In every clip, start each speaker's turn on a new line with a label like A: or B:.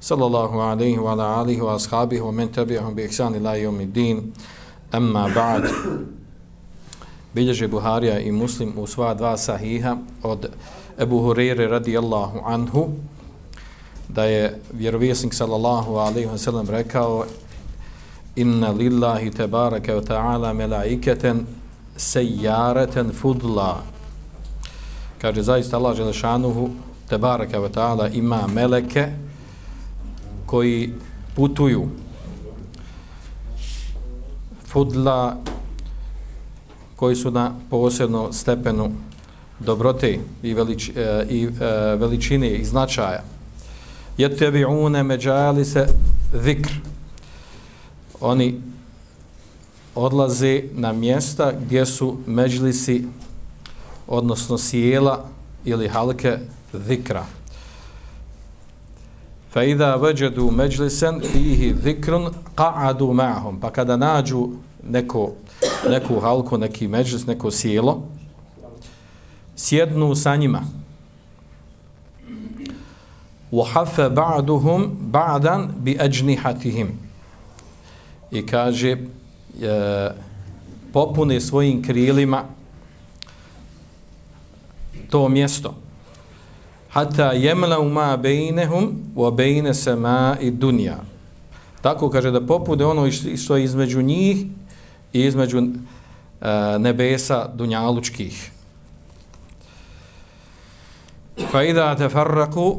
A: sallallahu alaihi wa ala alihi wa ashabihi wa men tabi'ahum bi ihsan ila yom din amma ba'd. Bilježe Buharija i Muslim u sva dva sahiha od Ebu Hurire radijallahu anhu da je vjerovjesnik sallallahu alaihi wa sallam rekao inna lillahi tebaraka wa ta'ala melaiketen sejareten fudla. Kaže zaista Allah Želešanuhu tebaraka wa ta'ala ima meleke koji putuju fudla koji su na posebno stepenu dobrote i, velič, e, i e, veličine i značaja. Jetebi'une međali se zikr. Oni odlaze na mjesta gdje su međlisi, odnosno sjela ili halke zikra Fa idha vajadu međlisen fihi zikrun qa'adu ma'hum. Pa kada nađu neko, neku halku, neki međlis, neko sjelo, sjednu sa njima. وَحَفَ بَعْدُهُمْ بَعْدًا بِأَجْنِحَتِهِمْ I kaže, e, popune svojim krilima to mjesto. Hata jemla ma bejnehum wa bejne sema i dunja. Tako kaže da popude ono što je između njih i između e, nebesa dunjalučkih. Fa idha tafarraqu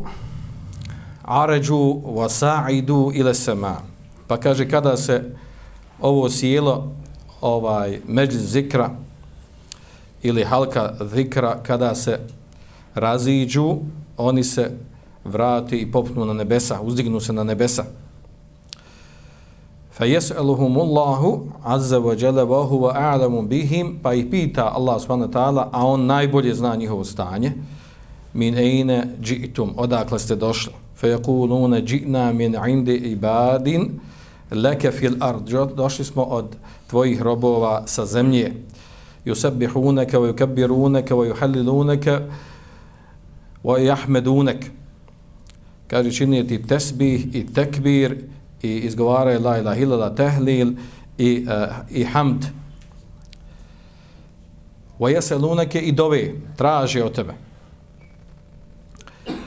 A: araju wa sa'idu ila sama. Pa kaže kada se ovo sjelo ovaj međlis zikra ili halka zikra kada se raziđu oni se vrati i popnu na nebesa, uzdignu se na nebesa. Fa yes'aluhumullahu azza wa jalla wa huwa a'lamu bihim pa ih pita Allah subhanahu wa ta'ala a on najbolje zna njihovo stanje min ejne džitum, odakle ste došli. Fe jekulune ji'na min indi ibadin laka fil ard. Došli smo od tvojih robova sa zemlje. Yusabihuneke, wa yukabbirunaka wa yuhallilunaka wa yuhalliluneke, yahmedunek. Kaže, čini ti tesbih i tekbir i izgovaraj la ilaha illallah tehlil i, uh, i hamd. Wa yasaluneke i dove, traže od tebe.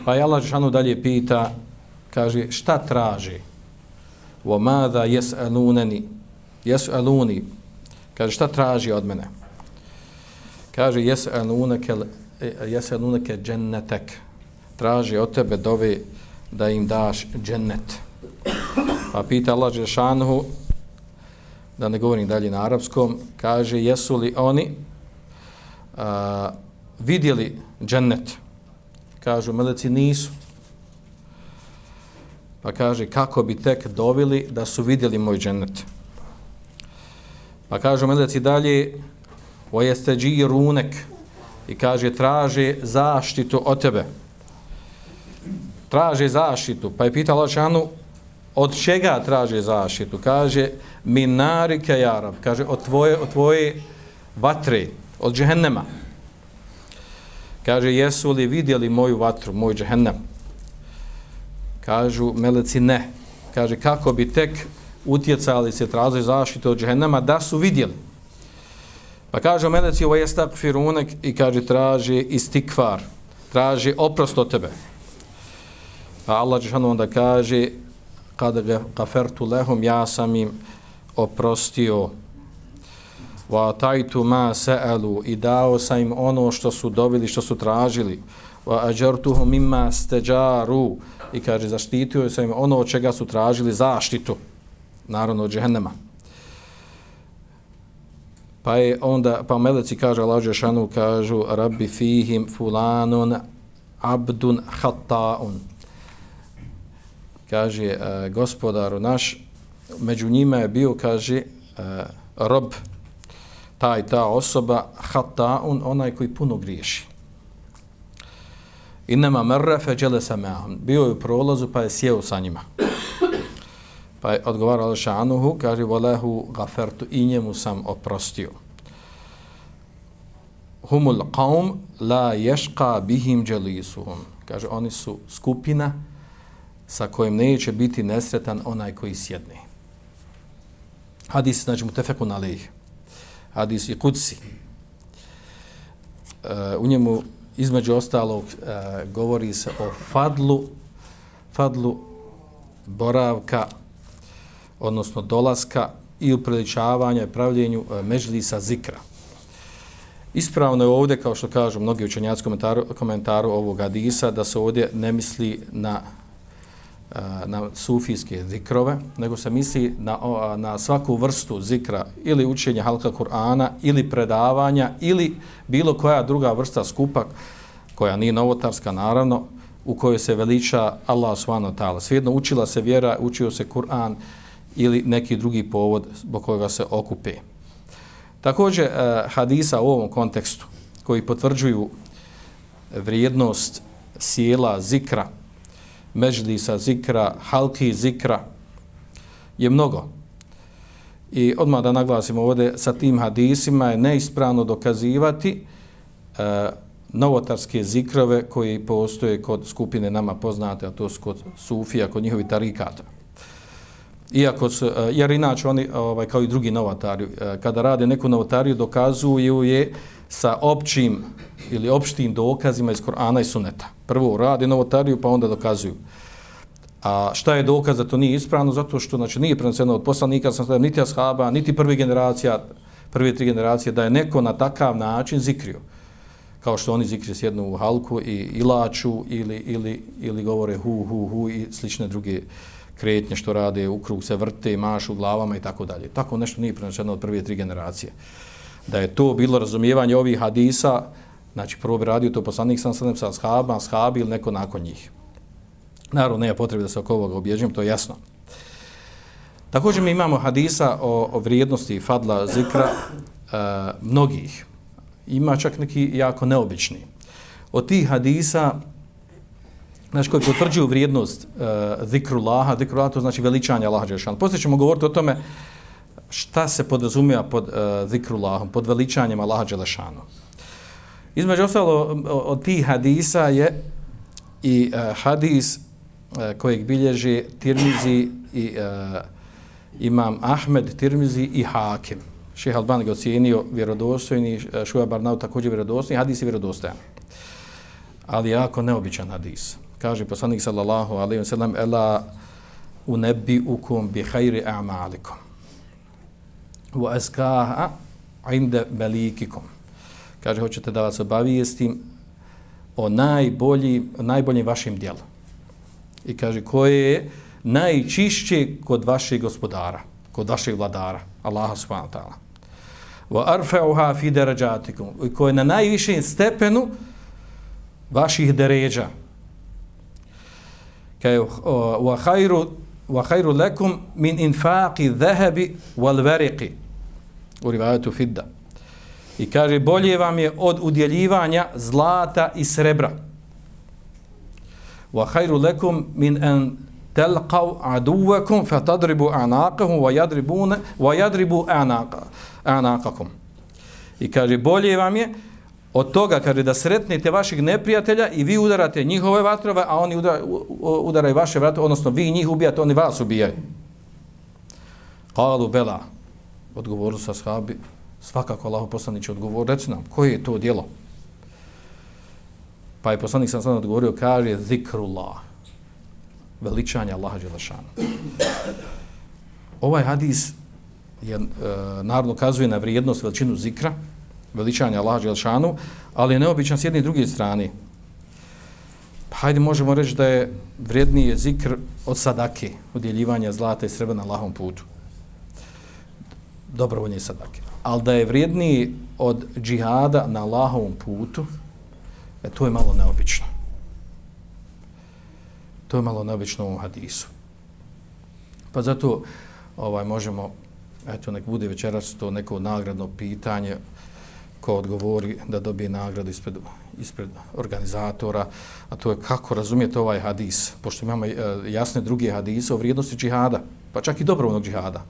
A: Pa je Allah Žešanu dalje pita, kaže, šta traži? Wa madha yasalunani yasaluni kaže, šta traži od mene? Kaže, jes'aluneke, jes'aluneke džennetek, traži od tebe dove da im daš džennet. Pa pita Allah Žešanhu, da ne govorim dalje na arapskom, kaže, jesu li oni a, vidjeli džennet? Kažu, meleci nisu. Pa kaže, kako bi tek dovili da su vidjeli moj džennet. Pa kažu, meleci dalje, o jeste dži runek. I kaže, traže zaštitu od tebe. Traže zaštitu. Pa je pitala Lašanu od čega traže zaštitu? Kaže, minarike jarab. Kaže, od tvoje, od tvoje vatre, od džehennema. Kaže, jesu li vidjeli moju vatru, moj džehennem? Kažu, meleci ne. Kaže, kako bi tek utjecali se traže zaštitu od džehennema da su vidjeli. Pa kaže, meleci ovo je stak firunek i kaže, traži istikvar, traži oprost od tebe. Pa Allah Žešanu onda kaže, kada ga kafertu lehum ja sam im oprostio. Wa taitu ma sa'alu i dao sam im ono što su dobili, što su tražili. Wa ajartuhum mimma stajaru i kaže zaštitio sam im ono od čega su tražili zaštitu naravno od džehennema pa je onda pa meleci kaže Allah Žešanu kažu rabbi fihim fulanun abdun hataun. kaže, uh, gospodaru naš, među njima je bio, kaže, uh, rob, ta ta osoba, hataun, onaj koji puno griješi. I nema mrre, feđele sa meahom. Bio je u prolazu, pa je sjeo sa njima. Pa je odgovarao Šanuhu, kaže, volehu gafertu, i njemu sam oprostio. Humul qaum la ješka bihim dželisuhum. Kaže, oni su skupina sa kojim neće biti nesretan onaj koji sjedne. Hadis, znači, mu tefeku na lih. Hadis i kuci. Uh, e, u njemu, između ostalog, uh, govori se o fadlu, fadlu boravka, odnosno dolaska i upriličavanja i pravljenju e, mežlisa zikra. Ispravno je ovdje, kao što kažu mnogi učenjaci komentaru, komentaru ovog hadisa, da se ovdje ne misli na, e, na sufijske zikrove, nego se misli na, na svaku vrstu zikra ili učenja halka Kur'ana, ili predavanja, ili bilo koja druga vrsta skupak, koja nije novotarska, naravno, u kojoj se veliča Allah subhanahu ta'ala. Svijedno učila se vjera, učio se Kur'an ili neki drugi povod zbog kojega se okupe. Također, eh, hadisa u ovom kontekstu koji potvrđuju vrijednost sjela zikra, međlisa zikra, halki zikra, je mnogo. I odmah da naglasimo ovdje, sa tim hadisima je neispravno dokazivati e, novotarske zikrove koji postoje kod skupine nama poznate, a to su kod Sufija, kod njihovi tarikata. Iako su, e, jer inače oni, ovaj, kao i drugi novatari, e, kada rade neku novatariju, dokazuju je sa općim ili opštim dokazima iz Korana i Suneta. Prvo rade novotariju, pa onda dokazuju. A šta je dokaz da to nije ispravno? Zato što znači, nije prenoseno od poslanika, sam stavio, niti ashaba, niti prvi generacija, prve tri generacije, da je neko na takav način zikrio. Kao što oni zikri sjednu u halku i ilaču ili, ili, ili govore hu, hu, hu i slične druge kretnje što rade, u krug se vrte, mašu glavama i tako dalje. Tako nešto nije prenačeno od prve tri generacije. Da je to bilo razumijevanje ovih hadisa, znači prvo bi radio to poslanik sam sadem sa ashabima, ashabi ili neko nakon njih. Naravno, nema potrebe da se oko ovoga objeđujem, to je jasno. Također mi imamo hadisa o, o vrijednosti fadla zikra uh, mnogih. Ima čak neki jako neobični. Od tih hadisa znači koji potvrđuju vrijednost e, uh, zikru Laha, to znači veličanje Allaha Đelešanu. Poslije ćemo govoriti o tome šta se podrazumija pod e, uh, zikrulahom, pod veličanjem Allaha Đelešanu. Između ostalo, od tih hadisa je i uh, hadis uh, kojeg bilježi Tirmizi i uh, imam Ahmed, Tirmizi i Hakim. Šeha Alban ga ocijenio vjerodostojni, Šuja Barnau također vjerodostojni, hadis je vjerodostojan. Ali jako neobičan hadis kaže poslanik sallallahu alejhi ve sellem ela unabbiukum bi hajri a'malikum wa eskaha 'inda malikikum. Kaže hoćete da vas obavijestim o najbolji najboljim vašim djelom i kaže koje je najčišće kod vašeg gospodara kod vašeg vladara Allaha subhanahu wa ta'ala. Wa arfa'uha fi darajatikum. I koje je na najvišem stepenu vaših deređa kaj wa khairu wa khairu lakum min infaqi dhahabi wal wariqi u rivayatu fidda. I kaže bolje vam je od udjeljivanja zlata i srebra. Wa khairu lakum min an talqaw aduwakum fatadribu anaqahum wa yadribuna wa yadribu anaqa anaqakum. I kaže bolje vam je od toga, kaže, da sretnete vaših neprijatelja i vi udarate njihove vatrove, a oni udaraju vaše vatrove, odnosno vi njih ubijate, oni vas ubijaju. Kalu Bela, odgovoru sa shabi, svakako Allah poslanić odgovor, reci nam, koje je to djelo? Pa je poslanik sam sam odgovorio, kaže, zikrullah, veličanje Allaha Đelešana. Ovaj hadis je, e, naravno kazuje na vrijednost veličinu zikra, veličanja Allaha Đelšanu, ali je neobičan s jedne i druge strane. Pa hajde možemo reći da je vredniji zikr od sadake, udjeljivanja zlata i srebra na Allahom putu. Dobrovoljnije sadake. Ali da je vrijedniji od džihada na Allahovom putu, e, to je malo neobično. To je malo neobično u hadisu. Pa zato ovaj možemo, eto nek bude večeras to neko nagradno pitanje ko odgovori da dobije nagradu ispred, ispred organizatora, a to je kako razumijete ovaj hadis, pošto imamo e, jasne druge hadise o vrijednosti džihada, pa čak i dobrovoljnog džihada.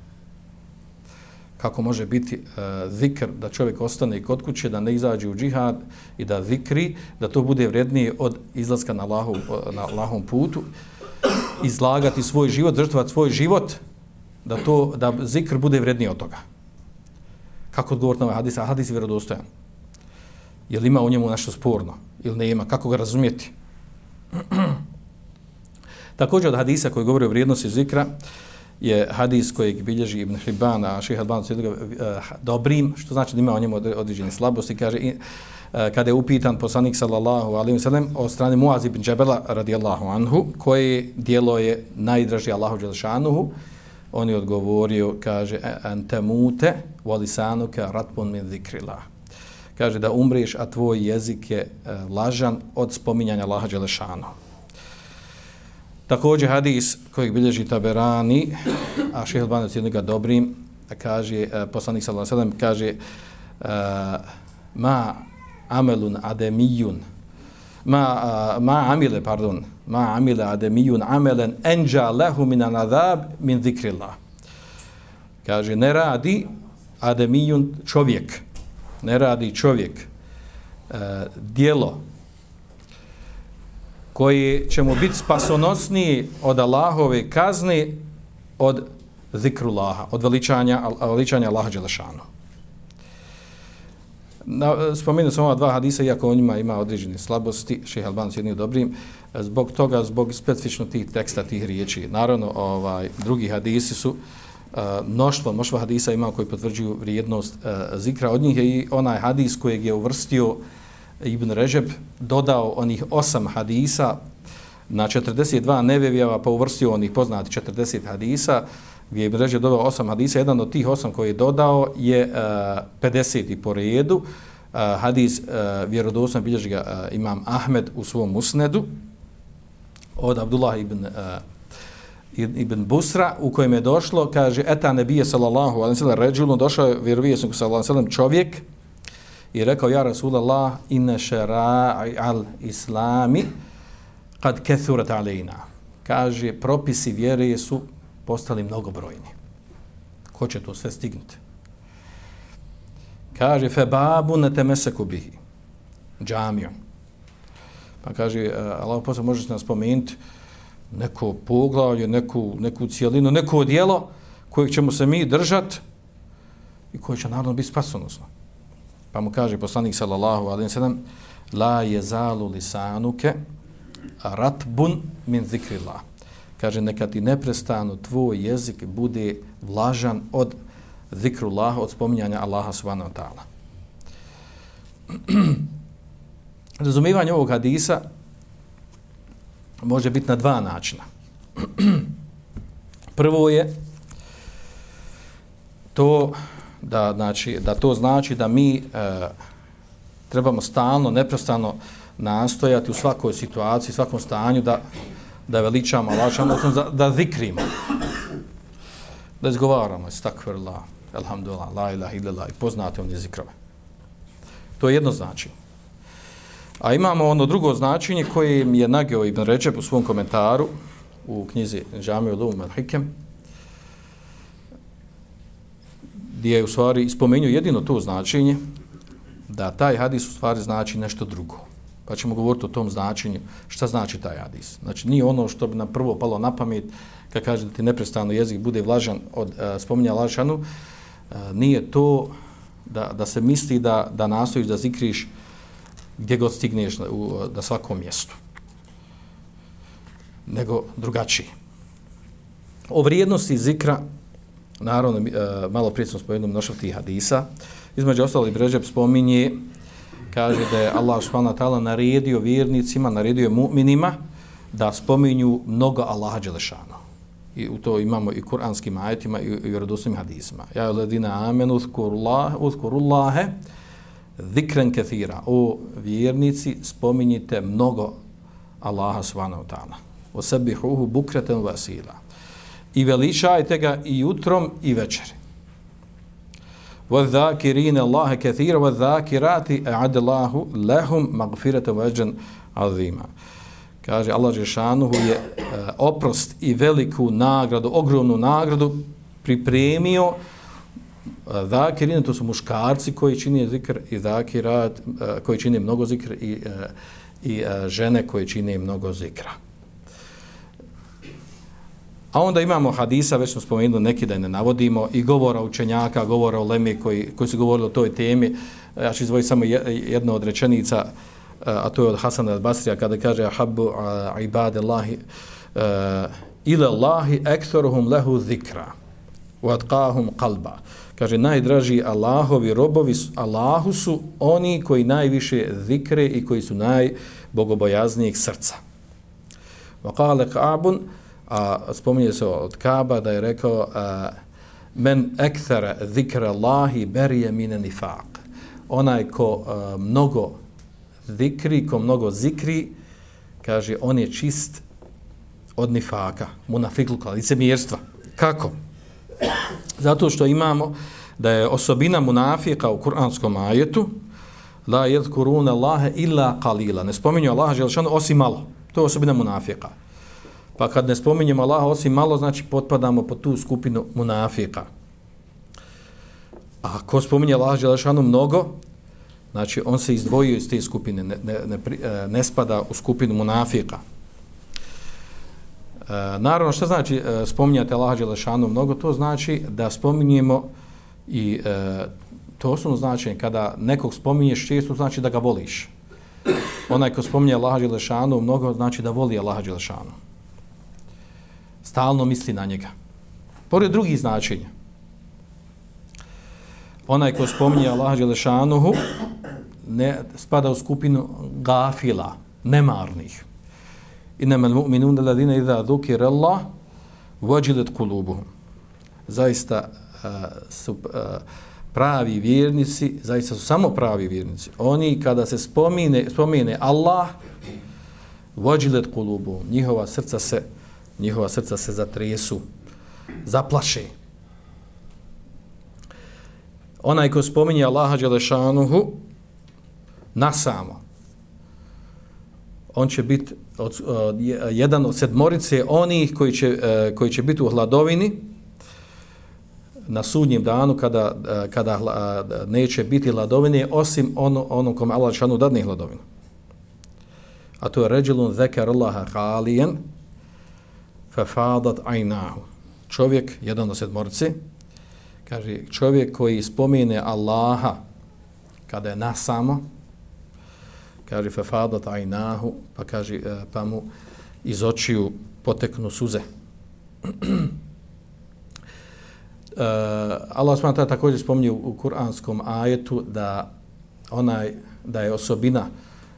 A: Kako može biti uh, zikr da čovjek ostane i kod kuće, da ne izađe u džihad i da zikri, da to bude vrednije od izlaska na, lahu, e, na lahom putu, izlagati svoj život, žrtvati svoj život, da to da zikr bude vredniji od toga. Kako odgovor na ovaj hadis? A hadis je vjerodostojan. Je li ima u njemu nešto sporno? Ili ne ima? Kako ga razumijeti? Također od hadisa koji govori o vrijednosti zikra je hadis kojeg bilježi Ibn Hibban, a šeha Alban se uh, eh, dobrim, što znači da ima u njemu određene slabosti. Kaže, uh, kada je upitan poslanik sallallahu alaihi wasallam o strani Muaz ibn Džebela radijallahu anhu, koje dijelo je najdraži Allahu Đelšanuhu, on je odgovorio, kaže, e, antemute volisanuka ratpun min zikrila. Kaže da umriješ, a tvoj jezik je uh, lažan od spominjanja Allaha Đelešanu. Također hadis kojeg bilježi Taberani, a šehl Banac jednog dobrim, kaže, uh, poslanik sallallahu alaihi kaže uh, ma amelun ademijun ma, ma amile, pardon, ma amile ademijun amelen enđa lehu min anadab min zikrillah. Kaže, ne radi ademijun čovjek, ne radi čovjek e, uh, dijelo koji će mu biti spasonosniji od Allahove kazne od zikrullaha, od veličanja, veličanja Allaha Đelešanu. Spomenu sam ova dva hadisa, iako o njima ima određene slabosti, šeha Alban s jednim dobrim, zbog toga, zbog specifično tih teksta, tih riječi. Naravno, ovaj, drugi hadisi su uh, mnoštvo, mnoštvo hadisa ima koji potvrđuju vrijednost uh, zikra. Od njih je i onaj hadis kojeg je uvrstio Ibn Režeb, dodao onih osam hadisa na 42 nevevijava, pa uvrstio onih poznati 40 hadisa, gdje je Ibn Režeb dodao osam hadisa. Jedan od tih osam koji je dodao je e, uh, 50. po redu. Uh, hadis e, uh, vjerodosno bilježi ga uh, imam Ahmed u svom usnedu od Abdullah ibn uh, ibn Busra u kojem je došlo, kaže, eta nebije sallallahu alaihi sallam ređulno, došao je vjerovijesnik sallallahu alaihi sallam čovjek i rekao, ja Rasulallah, inne šera'i al islami kad kethurat alejna. Kaže, propisi vjere su postali mnogobrojni. Ko će to sve stignuti? Kaže, fe babu ne temeseku bihi. Džamijom. Pa kaže, e, Allah posle može se nam spomenuti neko poglavlje, neku, neku cijelinu, neko dijelo kojeg ćemo se mi držati i koje će naravno biti spasonosno. Pa mu kaže poslanik sallallahu alaihi sallam La je zalu lisanuke ratbun min zikrillah. Kaže, neka ti neprestano tvoj jezik bude vlažan od zikrullah, od spominjanja Allaha subhanahu wa ta'ala. Razumivanje ovog hadisa može biti na dva načina. Prvo je to da, znači, da to znači da mi e, trebamo stalno, neprestano nastojati u svakoj situaciji, svakom stanju da, da veličamo Allaha, da, da zikrimo. Da izgovaramo, stakvirla, alhamdulillah, la ilaha illallah, i poznate on zikrove. To je jedno značenje. A imamo ono drugo značenje koje mi je nageo Ibn Ređeb u svom komentaru u knjizi Džamiju Lum al-Hikem, gdje je u stvari spomenuo jedino to značenje, da taj hadis u stvari znači nešto drugo. Pa ćemo govoriti o tom značenju, šta znači taj hadis. Znači nije ono što bi nam prvo palo na pamet, kad kaže da ti neprestano jezik bude vlažan od uh, spominja lažanu, uh, e, nije to da, da se misli da, da nastojiš da zikriš gdje god stigneš na, u, na svakom mjestu. Nego drugačiji. O vrijednosti zikra naravno, e, malo prije smo spomenuli mnoštvo tih hadisa. Između ostalih Brežep spominje, kaže da je Allah subhanahu ta'ala naredio vjernicima, naredio mu'minima da spominju mnogo Allaha Đelešanu. I u to imamo i kuranskim ajetima i, i vjerodosnim hadisima. Ja je ledina amenu uzkurullahe, zikren kathira. O vjernici, spominjite mnogo Allaha subhanahu ta'ala. O sebi huhu bukreten vasila i veličajte ga i jutrom i večeri. وَذَّاكِرِينَ اللَّهَ كَثِيرًا وَذَّاكِرَاتِ أَعَدَ اللَّهُ لَهُمْ مَغْفِرَةً وَأَجْرًا عَظِيمًا Kaže Allah Žešanuhu je uh, oprost i veliku nagradu, ogromnu nagradu pripremio uh, zakirine, to su muškarci koji čini zikr i zakirat, uh, koji čini mnogo zikr i, uh, i uh, žene koje čini mnogo zikra. A onda imamo hadisa, već smo spomenuli neki da ne navodimo, i govora učenjaka, govora o Lemi koji, koji su govorili o toj temi. Ja ću izvojiti samo jednu od rečenica, a to je od Hasana al-Basrija, kada kaže Habbu ibad Allahi e, ila Allahi ektoruhum lehu zikra vatqahum qalba. kalba. Kaže, najdraži Allahovi robovi Allahu su oni koji najviše zikre i koji su najbogobojaznijeg srca. Wa qala Ka'bun, a spominje se od Kaba da je rekao a, men ekthara zikra Allahi berije mine nifaq. Onaj ko a, mnogo zikri, ko mnogo zikri, kaže, on je čist od nifaka, munafikluka, licemjerstva. Kako? Zato što imamo da je osobina munafika u kuranskom ajetu la yadhkuruna Allaha illa qalila. Ne spominju Allaha dželle osim malo. To je osobina munafika. Pa kad ne spominjemo Allaha osim malo, znači potpadamo pod tu skupinu munafika. A ko spominje Allaha Đelešanu mnogo, znači on se izdvojio iz te skupine, ne, ne, ne, e, ne spada u skupinu munafika. E, naravno, što znači e, spominjate Allaha Đelešanu mnogo? To znači da spominjemo i e, to osnovno značenje, kada nekog spominješ često, znači da ga voliš. Onaj ko spominje Allaha Đelešanu mnogo, znači da voli Allaha Đelešanu stalno misli na njega. Pored drugih značenja. Onaj ko spominje Allah Đelešanuhu ne spada u skupinu gafila, nemarnih. Inama mu'minun da idha dhukir Allah vođilet kulubuhum. Zaista uh, su uh, pravi vjernici, zaista su samo pravi vjernici. Oni kada se spomine, spomine Allah vođilet kulubu, Njihova srca se njihova srca se zatresu, zaplaše. Onaj ko spominje Allaha Đelešanuhu na samo, on će biti od, od, jedan od sedmorice onih koji će, e, koji će biti u hladovini na sudnjem danu kada, e, kada e, neće biti hladovine osim ono, ono kom Allah Đelešanuhu dadne hladovinu. A to je ređilun zekar Allaha halijen, fafadat aynahu. Čovjek, jedan od sedmorci, kaže, čovjek koji spomine Allaha kada je nasamo, kaže, fafadat aynahu, pa kaže, e, pa mu iz očiju poteknu suze. Uh, Allah smata također spominje u kuranskom ajetu da onaj da je osobina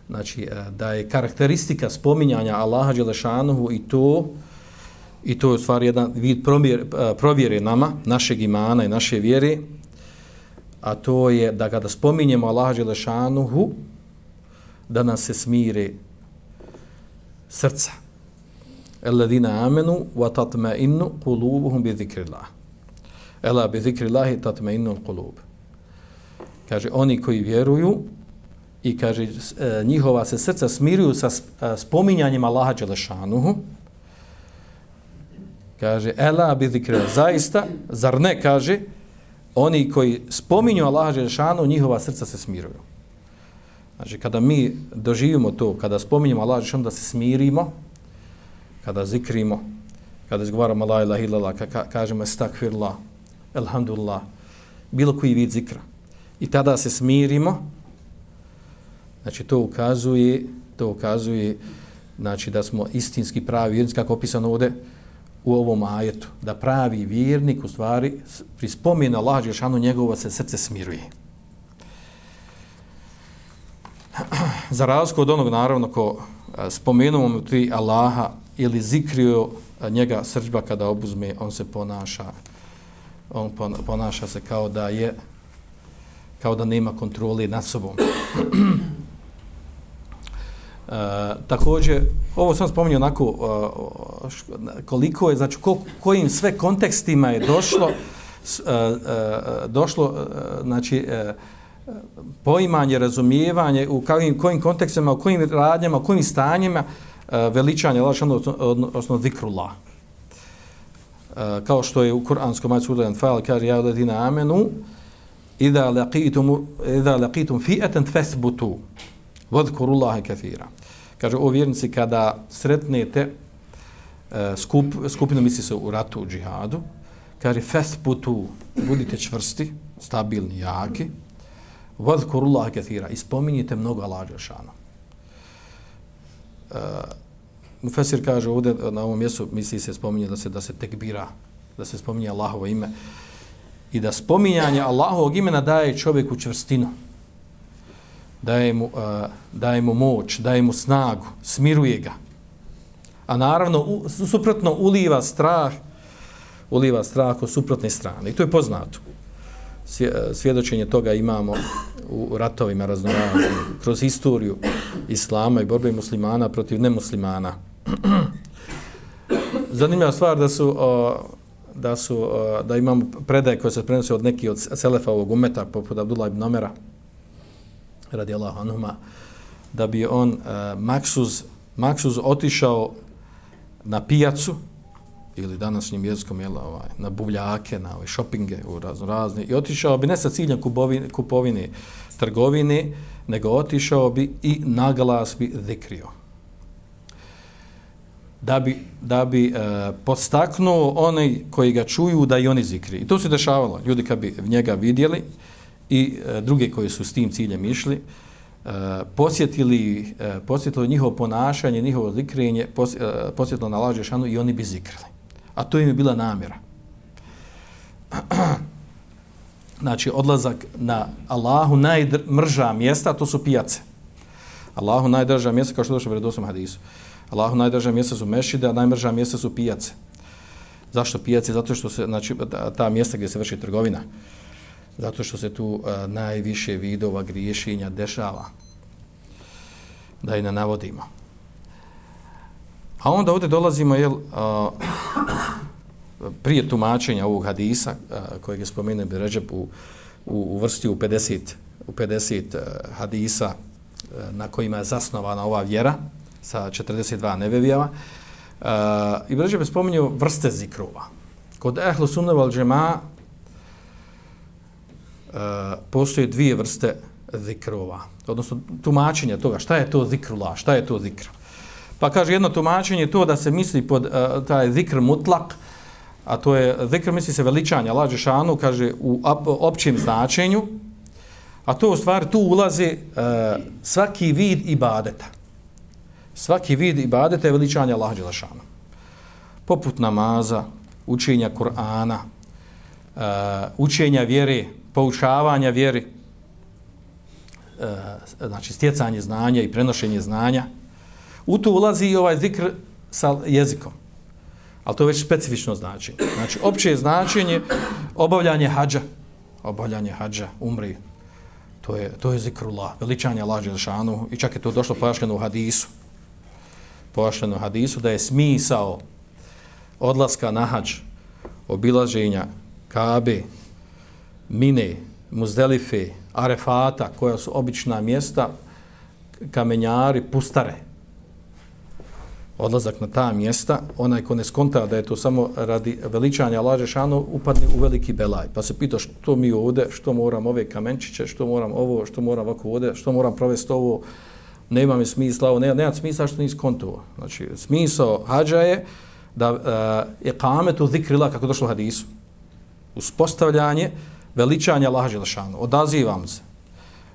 A: znači e, da je karakteristika spominjanja Allaha dželešanuhu i to I to je u stvari jedan vid provjere nama, našeg imana i naše vjere, a to je da kada spominjemo Allaha Đelešanuhu, da nas se smire srca. Alladina amenu wa tatma innu kulubuhum bi zikrillah. Ela bi zikrillahi tatma innu kulub. Kaže, oni koji vjeruju i kaže, e, njihova se srca smiruju sa spominjanjem Allaha Đelešanuhu, kaže ela bi zikra. Zaista zar ne kaže oni koji spominju Allaha dželešanu njihova srca se smiruju. Znači kada mi doživimo to kada spominjemo Allaha dželešanu da se smirimo kada zikrimo kada izgovaramo la ilaha illallah ka, kažemo estakfirullah elhamdulillah bilo koji vid zikra. I tada se smirimo. Znači to ukazuje to ukazuje znači da smo istinski pravi kako opisano ovde u ovom ajetu, da pravi vjernik u stvari pri spomenu Allah Đešanu njegovo se srce smiruje. Za razliku od onog naravno ko e, spomenuo mu ti Allaha ili zikrio e, njega srđba kada obuzme, on se ponaša on ponaša se kao da je kao da nema kontrole nad sobom. E, također, ovo sam spominio onako uh, koliko je, znači ko, kojim sve kontekstima je došlo, uh, uh, došlo, uh, znači, uh, poimanje, razumijevanje, u kojim, kojim kontekstima, u kojim radnjama, u kojim stanjima uh, veličanje, odnosno zikrullah. Uh, kao što je u Kur'anskom majcu Udajan Fajal, kaže, ja ladina amenu, idha laqitum, idha laqitum fi'atan fasbutu wadhkurullaha kathira. Kaže, o vjernici, kada sretnete e, skup, skupinu, misli se u ratu, u džihadu, kaže, putu budite čvrsti, stabilni, jaki, vodkurullaha kathira, ispominjite mnogo Allah Đelšana. Uh, e, Mufesir kaže ovdje na ovom mjestu misli se spominje da se da se tekbira, da se spominje Allahovo ime i da spominjanje Allahovog imena daje čovjeku čvrstinu. Daje mu, uh, daje mu moć, daje mu snagu, smiruje ga. A naravno, u, suprotno uliva strah, uliva strah od suprotne strane. I to je poznato. Svjedočenje toga imamo u ratovima raznoraznim, kroz historiju islama i borbe muslimana protiv nemuslimana. Zanimljiva stvar da su, o, da su, o, da imamo predaje koje se prenose od neki od selefa ovog umeta, poput Abdullah ibn Omera, radi Allahu anuma, da bi on e, uh, maksuz, maksuz otišao na pijacu, ili današnjim jezikom, jela, ovaj, na buvljake, na ovaj, šopinge, u razno razne, i otišao bi ne sa ciljem kupovine, kupovine trgovine, nego otišao bi i naglas bi zikrio da bi, da bi e, podstaknuo one koji ga čuju da i oni zikri. I to se dešavalo. Ljudi kad bi njega vidjeli i e, druge koji su s tim ciljem išli, e, posjetili, e, posjetilo njihovo ponašanje, njihovo zikrenje, pos, e, posjetilo na lađe šanu i oni bi zikrili. A to im je bila namjera. Znači, odlazak na Allahu najmrža mjesta, to su pijace. Allahu najdrža mjesta, kao što došlo u vredosnom hadisu. Allahu najdraža mjesta su mešide, a najmrža mjesta su pijace. Zašto pijace? Zato što se, znači, ta mjesta gdje se vrši trgovina, zato što se tu uh, najviše vidova griješenja dešava. Da i ne navodimo. A onda ovdje dolazimo, jel, a, prije tumačenja ovog hadisa, a, kojeg je spomenuo Beređep u, u, u vrsti u 50, u 50 a, hadisa a, na kojima je zasnovana ova vjera, sa 42 nevevijama. Uh, I Bređe bi spominio vrste zikrova. Kod ehlu sunneva džema postoje dvije vrste zikrova. Odnosno tumačenja toga šta je to zikrula, šta je to zikr. Pa kaže jedno tumačenje to da se misli pod uh, taj zikr mutlak, a to je zikr misli se veličanje Allah šanu, kaže u općem značenju, a to u stvari tu ulazi uh, svaki vid ibadeta svaki vid ibadeta je veličanje Allah Đelešana. Poput namaza, učenja Kur'ana, uh, učenja vjere, poučavanja vjere, e, znači stjecanje znanja i prenošenje znanja. U to ulazi i ovaj zikr sa jezikom. Ali to je već specifično značenje. Znači, opće značenje obavljanje hađa, obavljanje hađa, umri, to je, to je zikrullah, veličanje Allah Đelešanu i čak je to došlo pojašljeno u hadisu pošljeno hadisu da je smisao odlaska na hađ, obilaženja Kabe, Mine, Muzdelife, Arefata, koja su obična mjesta, kamenjari, pustare. Odlazak na ta mjesta, onaj ko ne skonta da je to samo radi veličanja Laže Šanu, upadne u veliki belaj. Pa se pita što mi ovde, što moram ove kamenčiće, što moram ovo, što moram ovako ovde, što moram provesti ovo, nema mi smisla, ovo nema, nema smisla što nisi kontovo. Znači, smisao hađa je da uh, je kametu zikrila, kako došlo u hadisu, uspostavljanje veličanja Allaha Želešanu. Odazivam se.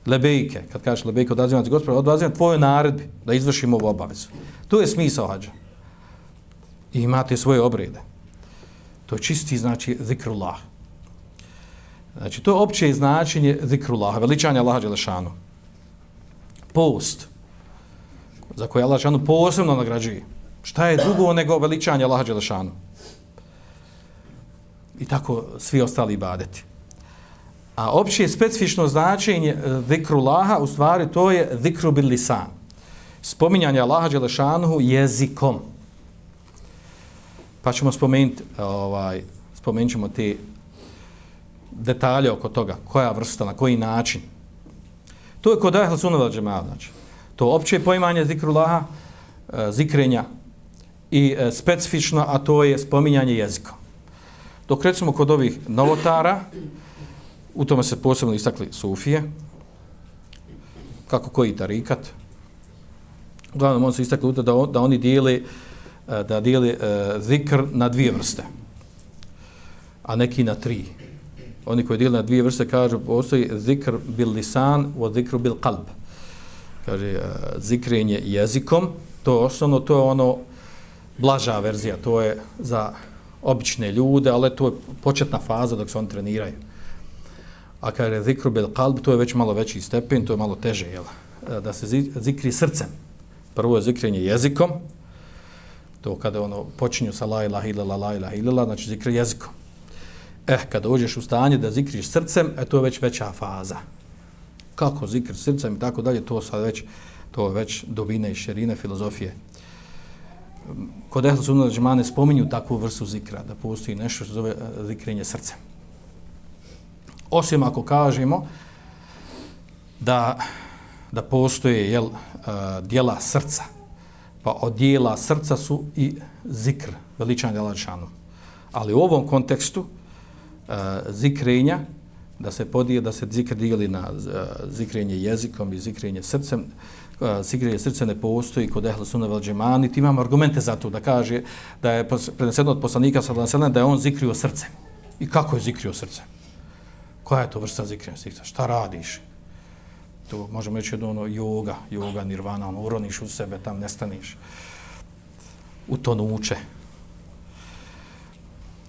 A: Lebejke, kad kažeš lebejke, odazivam se, gospod, odazivam tvoju naredbi da izvršimo ovu obavezu. To je smisao hađa. I imate svoje obrede. To je čisti, znači, zikrullah. Znači, to je opće značenje zikrullah, veličanja Allaha Želešanu. Post za koje Allah Želešanu posebno nagrađuje. Šta je drugo nego veličanje Allaha Želešanu? I tako svi ostali ibadeti. A opće specifično značenje e, zikru Laha, u stvari to je zikru bil lisan. spominjanje Allaha Đelešanuhu jezikom. Pa ćemo spomenuti, e, ovaj, spomenut ćemo te detalje oko toga, koja vrsta, na koji način. To je kod Ahl Sunnah džemaat, znači. To opće poimanje zikrullaha, e, zikrenja i specifično, a to je spominjanje jezikom. Dok recimo kod ovih novotara, u tome se posebno istakli sufije, kako koji tarikat, uglavnom on se istakli to da, da oni dijeli e, da dijeli e, zikr na dvije vrste, a neki na tri oni koji dijeli na dvije vrste kažu postoji zikr bil lisan o zikru bil kalb. Kaže uh, zikrenje jezikom, to je osnovno, to je ono blaža verzija, to je za obične ljude, ali to je početna faza dok se oni treniraju. A kaže zikr bil kalb, to je već malo veći stepen, to je malo teže, jel? E, da se zikri srcem. Prvo je zikrenje jezikom, to kada ono počinju sa la ilaha illa la ilaha illa, znači zikri jezikom. Eh, kada uđeš u stanje da zikriš srcem, e, to je već veća faza. Kako zikr srcem i tako dalje, to sad već, to je već dobine i širine filozofije. Kod Ehlu Sunna Džemane spominju takvu vrstu zikra, da postoji nešto što zove e, zikrenje srcem. Osim ako kažemo da, da postoje jel, e, dijela srca, pa od dijela srca su i zikr, veličan djela Ali u ovom kontekstu, e, zikrenja, da se podije, da se zikr dijeli na e, zikrenje jezikom i zikrenje srcem, zikrenje srce ne postoji kod ehla sunna vel džemani, ti imamo argumente za to da kaže da je prenesedno od poslanika sallallahu da je on zikrio srcem. I kako je zikrio srcem? Koja je to vrsta zikrenja srca? Šta radiš? To možemo reći jedno ono yoga, yoga, nirvana, ono, uroniš u sebe, tam nestaniš. U to nuče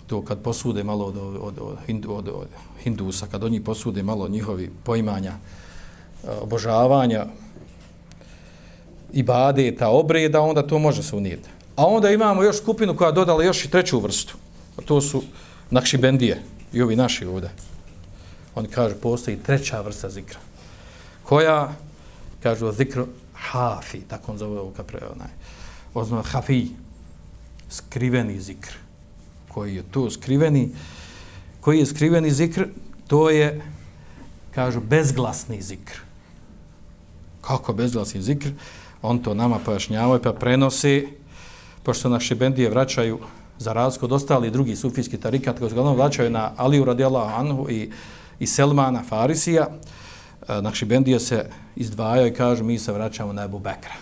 A: to kad posude malo od, od, od, hindu, od, od hindusa, kad oni posude malo njihovi poimanja obožavanja i ta obreda, onda to može se unijeti. A onda imamo još skupinu koja dodala još i treću vrstu. A to su nakšibendije i ovi naši ovde. Oni kažu, postoji treća vrsta zikra. Koja, kažu, zikr hafi, tako on zove ovo kapre, onaj, ozno hafi, skriveni zikr koji je tu skriveni, koji je skriveni zikr, to je, kažu, bezglasni zikr. Kako bezglasni zikr? On to nama pojašnjava pa prenosi, pošto naši bendije vraćaju za razliku od ostali drugi sufijski tarikat, koji se glavno vraćaju na Aliju radijallahu anhu i, i Selmana Farisija, e, naši bendije se izdvajaju i kažu mi se vraćamo na Ebu Bekra.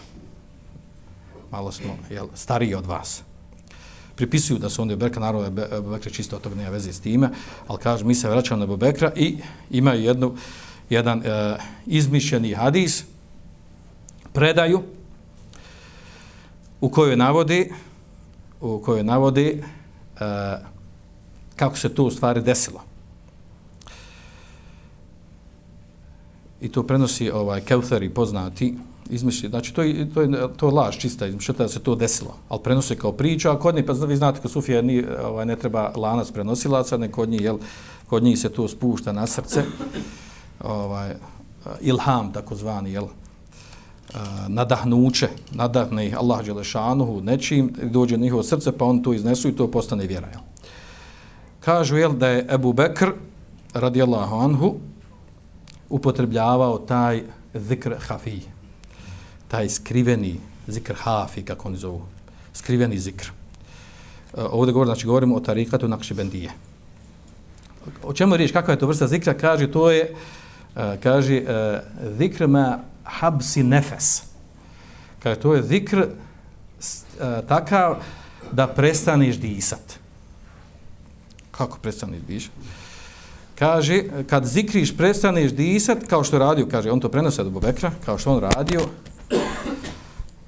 A: Malo smo jel, stariji od vas pripisuju da su onda Bekra, naravno Bekra čisto od toga nema veze s time, ali kaže mi se vraćamo na Bekra i imaju jednu, jedan e, izmišljeni hadis, predaju, u kojoj navodi, u kojoj navodi e, kako se to u stvari desilo. I to prenosi ovaj Keuteri poznati, izmišlja, znači to je, to je, to je laž čista, izmišljata da se to desilo, ali prenose kao priča, a kod njih, pa vi znate, kod Sufija ni, ovaj, ne treba lanac prenosilaca, ne kod njih, jel, kod njih se to spušta na srce, ovaj, ilham, takozvani, jel, eh, nadahnuće, nadahne ih Allah Đelešanuhu nečim, dođe na njihovo srce, pa on to iznesu i to postane vjera, jel. Kažu, jel, da je Ebu Bekr, radijallahu anhu, upotrebljavao taj zikr hafi, taj skriveni zikr hafi, kako oni zovu, skriveni zikr. E, ovdje govorimo, znači govorimo o tarikatu nakšibendije. O čemu je riječ, kakva je to vrsta zikra? Kaže, to je, e, kaže, e, zikr ma habsi nefes. Kaže, to je zikr takav da prestaneš disat. Kako prestaneš disat? Kaže, kad zikriš, prestaneš disat, kao što radio, kaže, on to prenose od Bobekra, kao što on radio,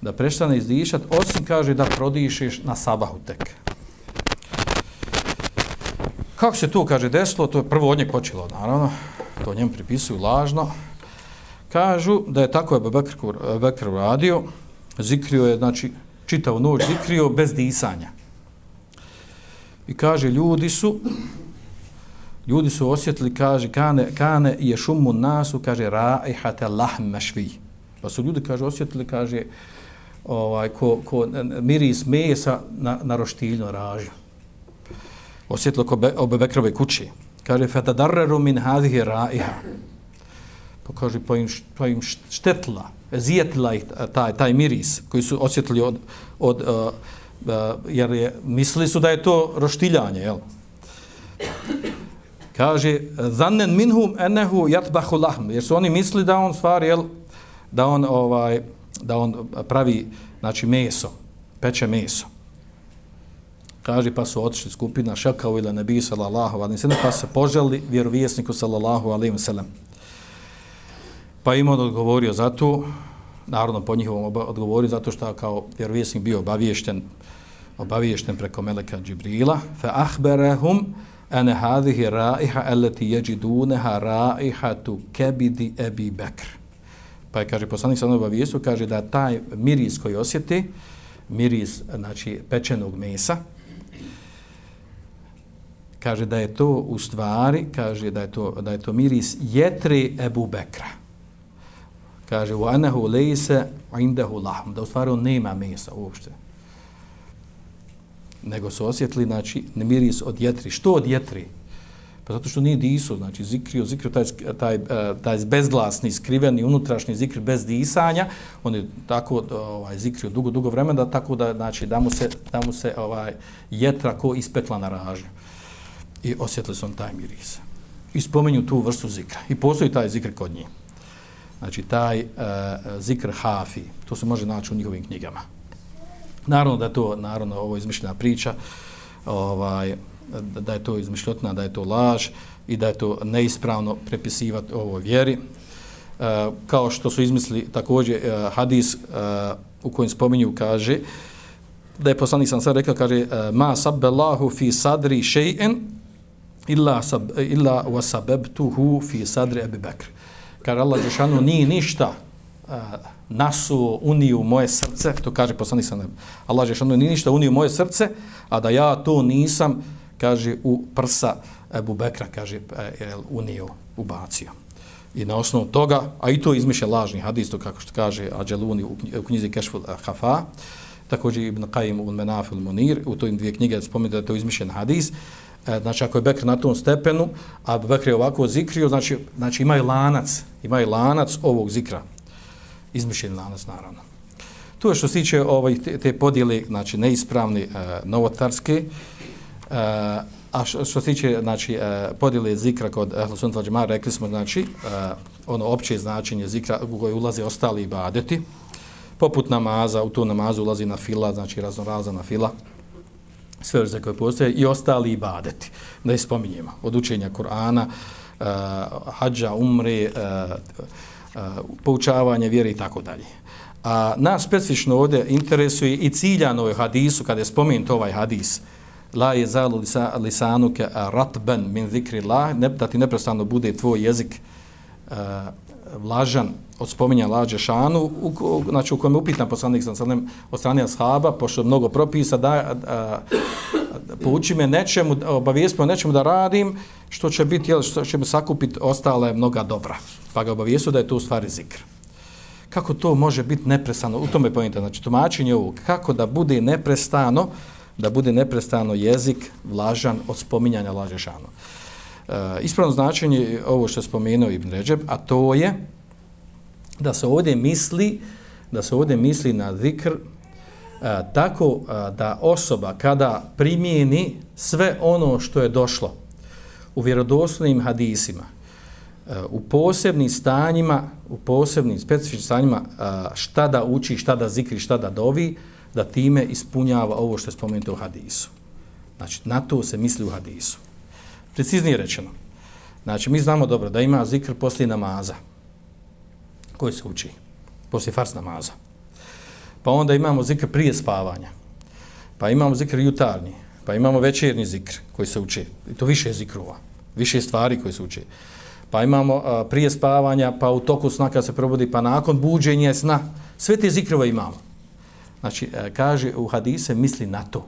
A: da prestaneš izdišat, osim kaže da prodišeš na sabahu tek. Kako se to kaže desilo, to je prvo od njeg počelo, naravno, to njem pripisuju lažno. Kažu da je tako je Bekr radio, zikrio je, znači, čitao noć, zikrio bez disanja. I kaže, ljudi su, ljudi su osjetili, kaže, kane, kane je šumu nasu, kaže, raihate lahm mešvi Pa su ljudi, kaže, osjetili, kaže, ovaj, ko, ko miris mesa na, na roštiljno ražu. Osjetili ko be, obe Bekrove kući. Kaže, fetadarreru min hadhihi raiha. Pa kaže, pa im, pa im štetla, zijetila ih taj, taj miris koji su osjetili od, od uh, uh, jer je, mislili su da je to roštiljanje, jel? Kaže, zannen minhum enehu jatbahu lahm, jer su oni misli da on stvar, jel, da on, ovaj, da on pravi, znači, meso, peče meso. Kaže, pa su otišli skupina šakao ila nebi sallallahu alaihi sallam, pa se poželi vjerovjesniku sallallahu alaihi sallam. Pa im on odgovorio zato narodno naravno po njihovom odgovorio zato što kao vjerovjesnik bio obaviješten, obaviješten preko Meleka Džibrila, fa ahberehum ene hadihi raiha eleti jeđiduneha raihatu kebidi ebi bekr. Pa je, kaže, poslanik sa obavijestu, kaže da taj miris koji osjeti, miris, znači, pečenog mesa, kaže da je to u stvari, kaže da je to, da je to miris jetri Ebu Bekra. Kaže, u anahu lejse indahu lahm, da u stvari on nema mesa uopšte. Nego su osjetili, znači, miris od jetri. Što od jetri? Pa zato što nije diso, znači zikrio, zikrio taj, taj, e, taj bezglasni, skriveni, unutrašnji zikr bez disanja, on je tako e, ovaj, zikrio dugo, dugo vremena, da tako da, znači, da mu se, da mu se ovaj, jetra ko ispekla na ražnju i osjetili su on taj miris. I spomenju tu vrstu zikra. I postoji taj zikr kod njih. Znači, taj uh, zikr hafi, to se može naći u njihovim knjigama. Naravno da to, naravno, ovo izmišljena priča, ovaj, da je to izmišljotna, da je to laž i da je to neispravno prepisivati ovo vjeri. E, kao što su izmislili također e, hadis e, u kojem spominju kaže da je poslanik sam sad rekao kaže e, ma sabbellahu fi sadri še'en illa sab illa wasabebtuhu fi sadri Abi Bekr. Kaže Allah Žešanu ni ništa uh, nasu uniju moje srce, to kaže poslanik sa Allah džeshanu ni ništa uniju moje srce, a da ja to nisam kaže u prsa Ebu Bekra kaže e, je unio ubacio. I na osnovu toga, a i to izmišlja lažni hadis, to kako što kaže Ađeluni u knjizi Kešful Hafa, također Ibn Qajim ul Menafil Munir, u tojim dvije knjige spomenuti da je to izmišljen hadis, E, znači ako je Bekr na tom stepenu, a Bekr je ovako zikrio, znači, znači imaju lanac, imaju lanac ovog zikra. Izmišljen lanac, naravno. To je što se tiče ovaj, te, te podijele, znači neispravni, uh, e, novotarske, uh, a što, što se tiče znači, e, uh, podijele zikra kod Ehlusun Džemara, rekli smo, znači, uh, ono opće značenje zikra u koje ulaze ostali ibadeti, poput namaza, u to namazu ulazi na fila, znači raznorazna fila, sve vrste koje postoje i ostali ibadeti, da ih spominjemo, od učenja Kur'ana, uh, hađa, umre, uh, poučavanje vjere i tako dalje. A nas specifično ovdje interesuje i ciljano je hadisu, kada je spomenut ovaj hadis, la je zalu lisanuke ratben min zikri la, ne, da ti neprestano bude tvoj jezik uh, vlažan od spominja lađe šanu, u, u, znači u kojem je upitan poslanik sam sadem od strane ashaba, pošto mnogo propisa, da, a, a, pouči me nečemu, obavijest me nečemu da radim, što će biti, jel, što će me sakupiti ostale mnoga dobra. Pa ga obavijestu da je to u stvari zikr. Kako to može biti neprestano? U tome pojenta, znači tumačenje ovog, kako da bude neprestano, da bude neprestano jezik vlažan od spominjanja lažešano. E, ispravno značenje ovo što je spomenuo Ibn Ređeb, a to je da se ovdje misli da se ovdje misli na zikr a, tako a, da osoba kada primijeni sve ono što je došlo u vjerodostojnim hadisima a, u posebnim stanjima u posebnim specifičnim stanjima a, šta da uči, šta da zikri, šta da dovi da time ispunjava ovo što je spomenuto u hadisu. Znači, na to se misli u hadisu. Preciznije rečeno. Znači, mi znamo dobro da ima zikr poslije namaza koji se uči poslije fars namaza. Pa onda imamo zikr prije spavanja. Pa imamo zikr jutarnji. Pa imamo večernji zikr koji se uči. I to više zikrova. Više stvari koji se uči. Pa imamo a, prije spavanja, pa u toku sna kad se probudi, pa nakon buđenja sna. Sve te zikrove imamo. Znači, a, kaže u hadise, misli na to.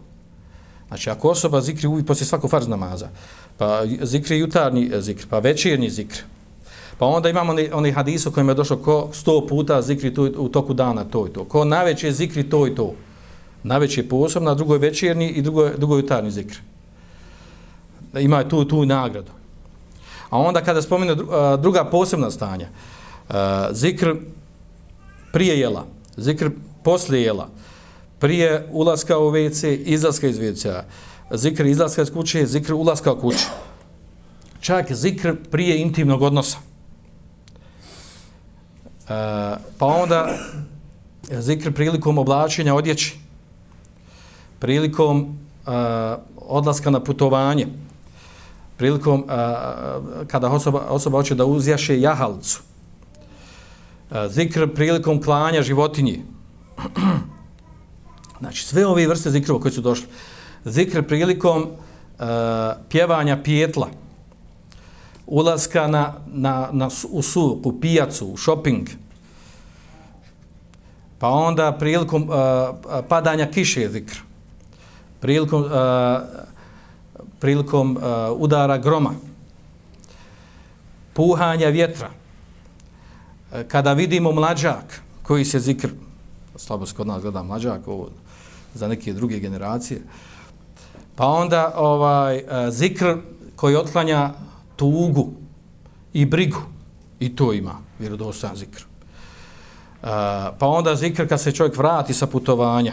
A: Znači, ako osoba zikri uvijek poslije svakog farz namaza, pa zikri jutarnji zikr, pa večernji zikr, Pa onda imamo oni, oni hadis u kojem je došlo ko sto puta zikri to, u toku dana to i to. Ko najveće zikri to i to. Najveće posebno, na drugoj večernji i drugoj, drugoj jutarnji zikr. Ima tu, tu nagradu. A onda kada spomenu druga posebna stanja, zikr prije jela, zikr poslije jela, prije ulaska u WC, izlaska iz WC, zikr izlaska iz kuće, zikr ulaska u kuću. Čak zikr prije intimnog odnosa. E, pa onda zikr prilikom oblačenja odjeći, prilikom e, odlaska na putovanje, prilikom e, kada osoba, osoba hoće da uzjaše jahalcu, zikr prilikom klanja životinje. Znači, sve ove vrste zikrova koje su došli. Zikr prilikom a, pjevanja pijetla, ulaska na, na, na, u suk, u pijacu, u shopping, pa onda prilikom uh, padanja kiše je zikr, prilikom, uh, prilikom uh, udara groma, puhanja vjetra, kada vidimo mlađak koji se zikr, slabo se kod nas gleda mlađak, ovo, za neke druge generacije, pa onda ovaj zikr koji otklanja tugu i brigu, i to ima vjerodostan zikr. Uh, pa onda zikr kad se čovjek vrati sa putovanja.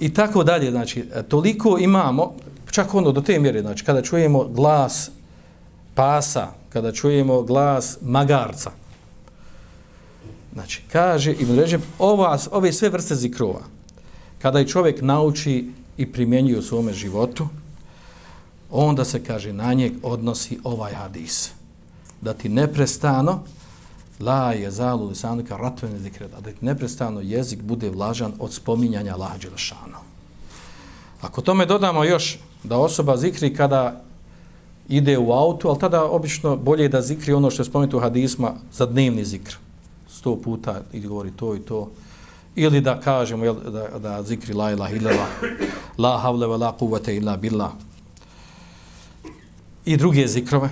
A: I tako dalje, znači, toliko imamo, čak ono do te mjere, znači, kada čujemo glas pasa, kada čujemo glas magarca. Znači, kaže Ibn Ređeb, ova, ove sve vrste zikrova, kada je čovjek nauči i primjenjuje u svome životu, onda se, kaže, na njeg odnosi ovaj hadis. Da ti neprestano, la je zalu lisanika ratvene zikreda, da ti neprestano jezik bude vlažan od spominjanja lađe Đelešanu. Ako tome dodamo još da osoba zikri kada ide u auto, ali tada obično bolje da zikri ono što je spomenuto u hadisma za dnevni zikr. Sto puta i govori to i to. Ili da kažemo jel, da, da zikri la ilaha illallah, la havle wa la kuvvete illa billah. I druge zikrove.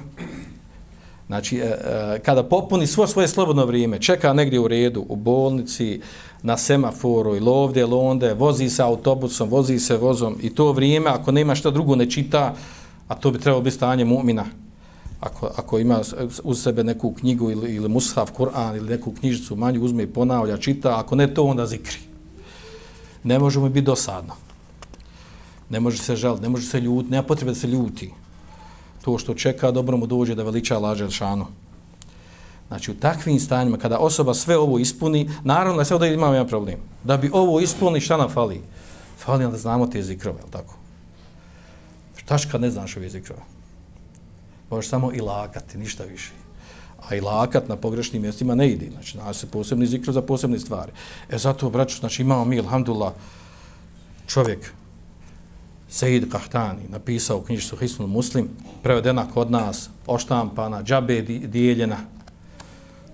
A: Znači, e, e, kada popuni svo svoje slobodno vrijeme, čeka negdje u redu, u bolnici, na semaforu ili ovdje ili onde, vozi se autobusom, vozi se vozom i to vrijeme, ako nema što drugo ne čita, a to bi trebalo biti stanje mu'mina, ako, ako ima uz sebe neku knjigu ili, ili mushaf, Kur'an ili neku knjižicu manju, uzme i ponavlja, čita, ako ne to, onda zikri. Ne može mu biti dosadno. Ne može se žaliti, ne može se ljuti, nema potrebe da se ljuti. To što čeka, dobro mu dođe da veliča lađe šanu. Znači, u takvim stanjima, kada osoba sve ovo ispuni, naravno, sve ovdje imamo jedan problem. Da bi ovo ispuni, šta nam fali? Fali nam da znamo te zikrove, tako? Taška ne znaš ove zikrove. Možeš samo i lakati, ništa više. A i lakat na pogrešnim mjestima ne ide. Znači, nas se posebni zikro za posebne stvari. E zato, braću, znači imamo mi, alhamdulillah, čovjek, Sejid Kahtani, napisao knjižicu Hisnul Muslim, prevedena kod nas, oštampana, džabe dijeljena,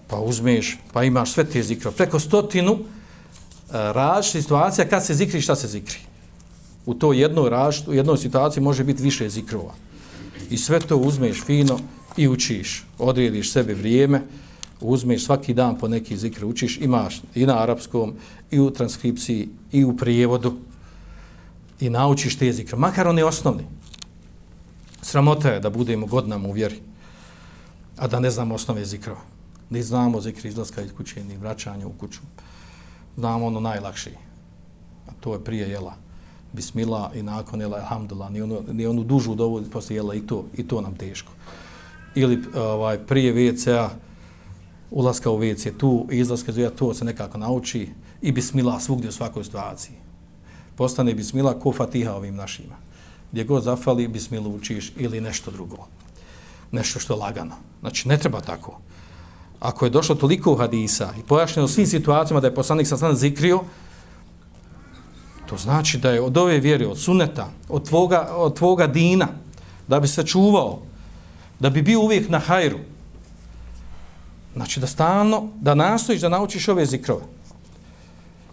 A: pa uzmeš, pa imaš sve te zikre. Preko stotinu e, različitih situacija kad se zikri, šta se zikri u to jednoj raštu, u jednoj situaciji može biti više zikrova. I sve to uzmeš fino i učiš. Odrediš sebe vrijeme, uzmeš svaki dan po neki zikr, učiš, imaš i na arapskom, i u transkripciji, i u prijevodu. I naučiš te zikre. Makar one osnovni. Sramota je da budemo godinama u vjeri, a da ne znamo osnove zikrova. Ne znamo zikri izlaska iz kuće, ni vraćanja u kuću. Znamo ono najlakše. A to je prije jela bismila i nakon jela alhamdulillah ni onu ni onu dužu dovu poslije jela i to i to nam teško ili ovaj prije WC-a ulaska u WC tu izlaska iz to se nekako nauči i bismila svugdje u svakoj situaciji postane bismila ko fatiha ovim našima gdje god zafali bismilu učiš ili nešto drugo nešto što je lagano znači ne treba tako ako je došlo toliko hadisa i pojašnjeno svim situacijama da je poslanik sa zikrio To znači da je od ove vjere, od suneta, od tvoga, od tvoga dina, da bi se čuvao, da bi bio uvijek na hajru. Znači da stalno, da nastojiš da naučiš ove zikrove.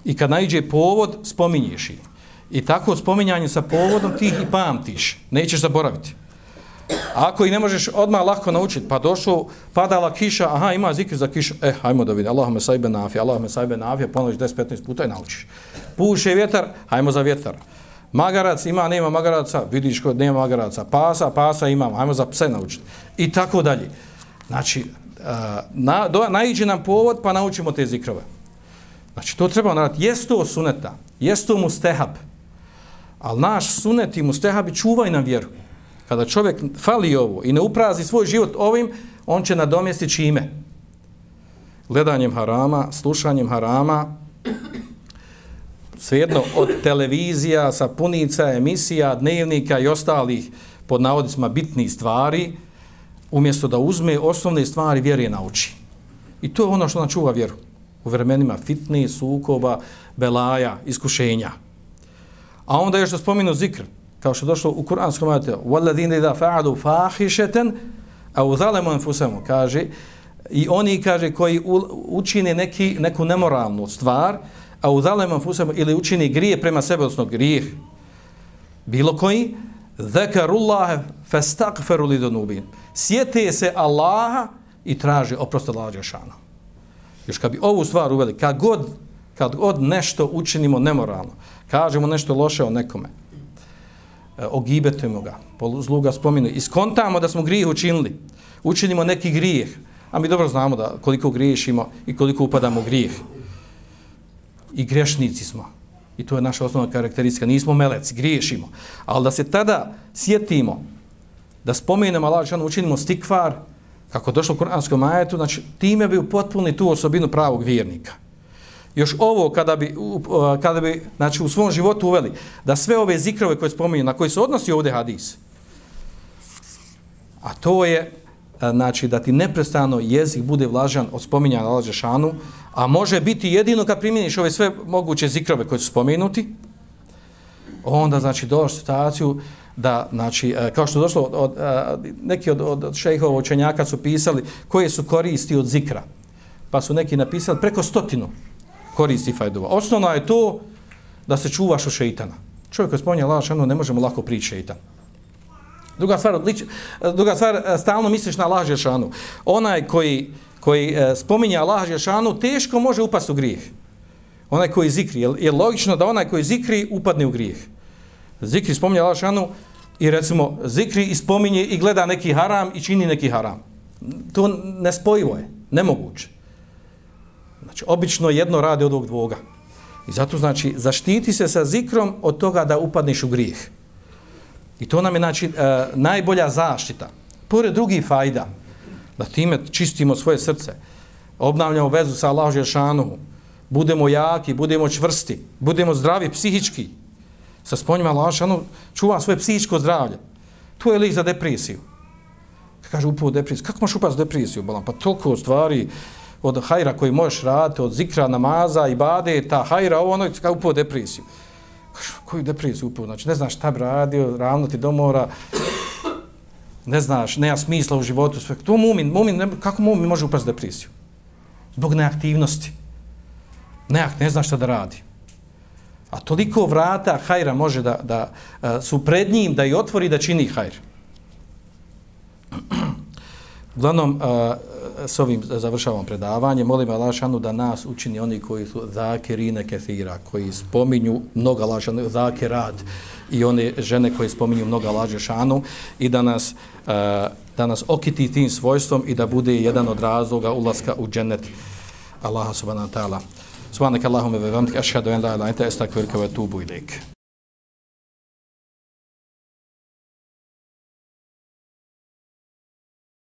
A: I kad najđe povod, spominješ ih. I tako spominjanje sa povodom ti i pamtiš. Nećeš zaboraviti. Ako i ne možeš odmah lako naučiti, pa došlo, padala kiša, aha, ima zikr za kišu, eh, hajmo da vidi, Allahume sajbe nafi, Allahume sajbe nafi, ponoviš 10-15 puta i naučiš. Puše vjetar, hajmo za vjetar. Magarac ima, nema magaraca, vidiš kod nema magaraca. Pasa, pasa imamo, hajmo za pse naučiti. I tako dalje. Znači, eh, na, do, naiđe nam povod, pa naučimo te zikrove. Znači, to treba naraditi. Jesto to suneta, jest to mustehab. Ali naš sunet i mustehabi čuvaj nam vjeru. Kada čovjek fali ovo i ne uprazi svoj život ovim, on će nadomjestiti čime? Gledanjem harama, slušanjem harama, svejedno od televizija, sapunica, emisija, dnevnika i ostalih pod navodicima bitnih stvari, umjesto da uzme osnovne stvari vjerije nauči. I to je ono što nam čuva vjeru. U vremenima fitne, sukoba, belaja, iskušenja. A onda još da spominu zikr, kao što došlo u kuranskom ajetu, وَلَّذِينَ idha fa'alu fahishatan aw zalamu anfusahum", kaže, i oni, kaže, koji učine neki, neku nemoralnu stvar, a u zalamu anfusahum ili učini grije prema sebi odnosno grijeh, bilo koji, "Zakarullah fastaghfiru فَسْتَقْفَرُ Sjete se Allaha i traže oprost Allaha šana. Još kad bi ovu stvar uveli, kad god, kad god nešto učinimo nemoralno, kažemo nešto loše o nekome, e, ogibetujemo ga, zluga spominu, iskontamo da smo grijeh učinili, učinimo neki grijeh, a mi dobro znamo da koliko griješimo i koliko upadamo u grijeh i grešnici smo. I to je naša osnovna karakteristika. Nismo meleci, griješimo. Ali da se tada sjetimo, da spomenemo Allah, što učinimo stikvar, kako došlo u kuranskom ajetu, znači time bi upotpunili tu osobinu pravog vjernika. Još ovo, kada bi, kada bi znači, u svom životu uveli, da sve ove zikrove koje spominju, na koji se odnosi ovdje hadis, a to je e, znači da ti neprestano jezik bude vlažan od spominjanja Allah Žešanu, a može biti jedino kad primjeniš ove sve moguće zikrove koje su spomenuti, onda znači dođeš situaciju da, znači, e, kao što je došlo, od, od, e, neki od, od šejhova učenjaka su pisali koje su koristi od zikra. Pa su neki napisali preko stotinu koristi fajdova. Osnovno je to da se čuvaš od šeitana. Čovjek koji spominje Allah ono, ne možemo lako prići šeitan. Druga stvar, odlič, druga stvar, e, stalno misliš na Allah Žešanu. Onaj koji, koji e, spominje Allah Žešanu, teško može upasti u grijeh. Onaj koji zikri. Je, je logično da onaj koji zikri upadne u grijeh. Zikri spominje Allah Žešanu i recimo zikri i spominje i gleda neki haram i čini neki haram. To nespojivo je, nemoguće. Znači, obično jedno radi od ovog dvoga. I zato znači, zaštiti se sa zikrom od toga da upadneš u grijeh. I to nam je znači, e, najbolja zaštita. Pored drugih fajda, da time čistimo svoje srce, obnavljamo vezu sa Allahom Žešanovom, budemo jaki, budemo čvrsti, budemo zdravi psihički, sa sponjima Allahom Žešanovom, čuva svoje psihičko zdravlje. To je lik za depresiju. Kaže upo depresiju. Kako možeš upati depresiju? Pa toliko stvari od hajra koji možeš raditi, od zikra, namaza, ibade, ta hajra, ovo ono, kao upao depresiju koju depresiju upao, znači ne znaš šta bi radio, ravno ti domora, ne znaš, nema smisla u životu, sve. To mumin, mumin, ne, kako mumin može upast depresiju? Zbog neaktivnosti. Neak, ne znaš šta da radi. A toliko vrata hajra može da, da su pred njim, da i otvori da čini hajr. Uglavnom, s ovim završavam predavanje. Molim Alašanu da nas učini oni koji su zakirine kefira, koji spominju mnoga Alašanu, zakirad i one žene koje spominju mnoga Alašanu i da nas, da nas okiti tim svojstvom i da bude jedan od razloga ulaska u džennet Allaha subhanahu wa ta'ala. Subhanak Allahume ve bihamdika ashhadu an la ilaha illa anta astaghfiruka wa atubu ilaik.